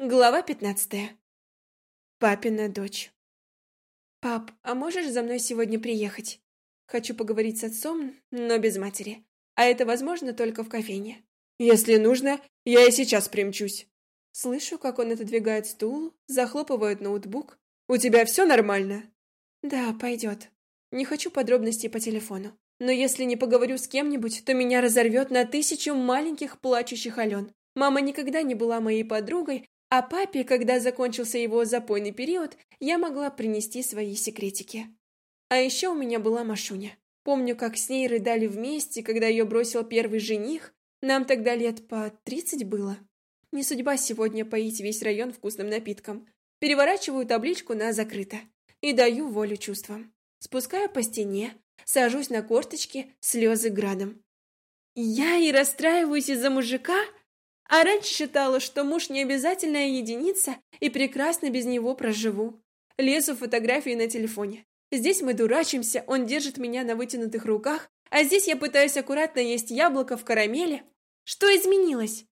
Глава пятнадцатая. Папина дочь. «Пап, а можешь за мной сегодня приехать? Хочу поговорить с отцом, но без матери. А это возможно только в кофейне». «Если нужно, я и сейчас примчусь». Слышу, как он отодвигает стул, захлопывает ноутбук. «У тебя все нормально?» «Да, пойдет. Не хочу подробностей по телефону. Но если не поговорю с кем-нибудь, то меня разорвет на тысячу маленьких плачущих Ален. Мама никогда не была моей подругой, а папе, когда закончился его запойный период, я могла принести свои секретики. А еще у меня была Машуня. Помню, как с ней рыдали вместе, когда ее бросил первый жених. Нам тогда лет по тридцать было. Не судьба сегодня поить весь район вкусным напитком. Переворачиваю табличку на «закрыто» и даю волю чувствам. Спускаю по стене, сажусь на корточки, слезы градом. Я и расстраиваюсь из-за мужика? А раньше считала, что муж не обязательная единица и прекрасно без него проживу. Лезу фотографии на телефоне. Здесь мы дурачимся, он держит меня на вытянутых руках, а здесь я пытаюсь аккуратно есть яблоко в карамели. Что изменилось?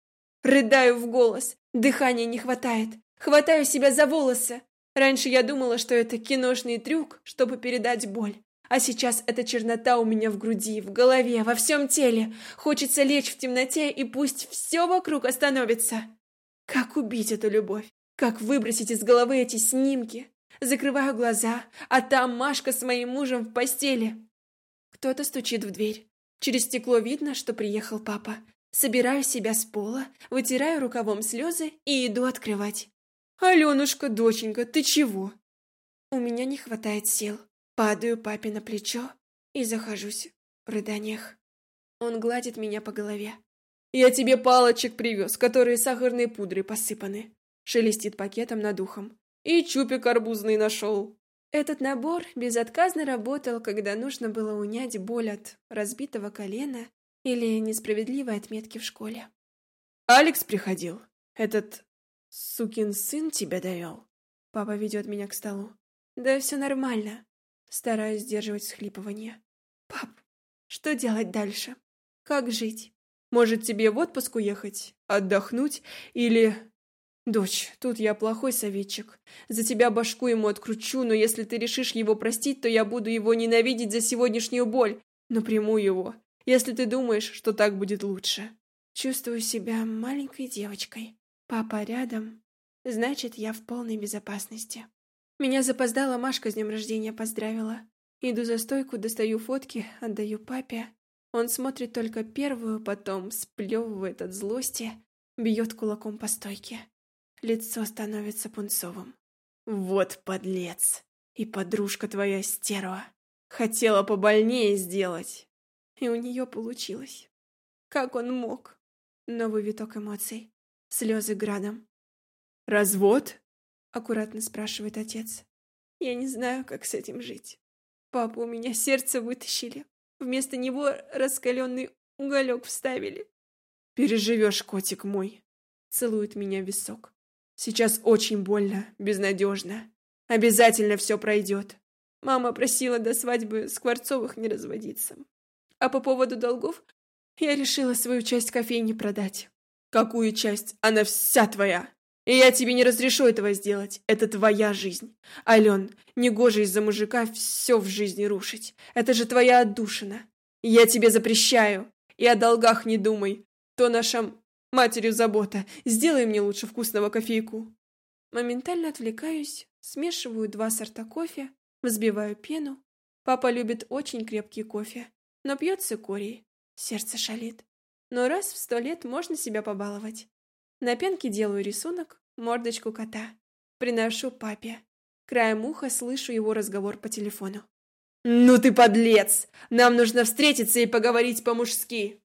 Рыдаю в голос, дыхания не хватает. Хватаю себя за волосы. Раньше я думала, что это киношный трюк, чтобы передать боль. А сейчас эта чернота у меня в груди, в голове, во всем теле. Хочется лечь в темноте, и пусть все вокруг остановится. Как убить эту любовь? Как выбросить из головы эти снимки? Закрываю глаза, а там Машка с моим мужем в постели. Кто-то стучит в дверь. Через стекло видно, что приехал папа. Собираю себя с пола, вытираю рукавом слезы и иду открывать. «Аленушка, доченька, ты чего?» У меня не хватает сил. Падаю папе на плечо и захожусь в рыданиях. Он гладит меня по голове. «Я тебе палочек привез, которые сахарной пудрой посыпаны», шелестит пакетом над ухом. «И чупик арбузный нашел». Этот набор безотказно работал, когда нужно было унять боль от разбитого колена или несправедливой отметки в школе. «Алекс приходил. Этот сукин сын тебя довел?» Папа ведет меня к столу. «Да все нормально. Стараюсь сдерживать всхлипывание. «Пап, что делать дальше? Как жить?» «Может, тебе в отпуск уехать? Отдохнуть? Или...» «Дочь, тут я плохой советчик. За тебя башку ему откручу, но если ты решишь его простить, то я буду его ненавидеть за сегодняшнюю боль, но приму его, если ты думаешь, что так будет лучше». Чувствую себя маленькой девочкой. Папа рядом, значит, я в полной безопасности. Меня запоздала Машка с днем рождения поздравила. Иду за стойку, достаю фотки, отдаю папе. Он смотрит только первую, потом сплевывает от злости, бьет кулаком по стойке. Лицо становится пунцовым. «Вот подлец! И подружка твоя стерва! Хотела побольнее сделать!» И у нее получилось. Как он мог? Новый виток эмоций. Слезы градом. «Развод?» Аккуратно спрашивает отец. Я не знаю, как с этим жить. Папа, у меня сердце вытащили. Вместо него раскаленный уголек вставили. Переживешь, котик мой. Целует меня в висок. Сейчас очень больно, безнадежно. Обязательно все пройдет. Мама просила до свадьбы Скворцовых не разводиться. А по поводу долгов я решила свою часть кофейни продать. Какую часть? Она вся твоя. И я тебе не разрешу этого сделать. Это твоя жизнь. Ален, негоже из-за мужика все в жизни рушить. Это же твоя отдушина. Я тебе запрещаю. И о долгах не думай. То наша матерью забота. Сделай мне лучше вкусного кофейку. Моментально отвлекаюсь, смешиваю два сорта кофе, взбиваю пену. Папа любит очень крепкий кофе, но пьет цикорий. Сердце шалит. Но раз в сто лет можно себя побаловать. На пенке делаю рисунок, мордочку кота. Приношу папе. Краем уха слышу его разговор по телефону. «Ну ты подлец! Нам нужно встретиться и поговорить по-мужски!»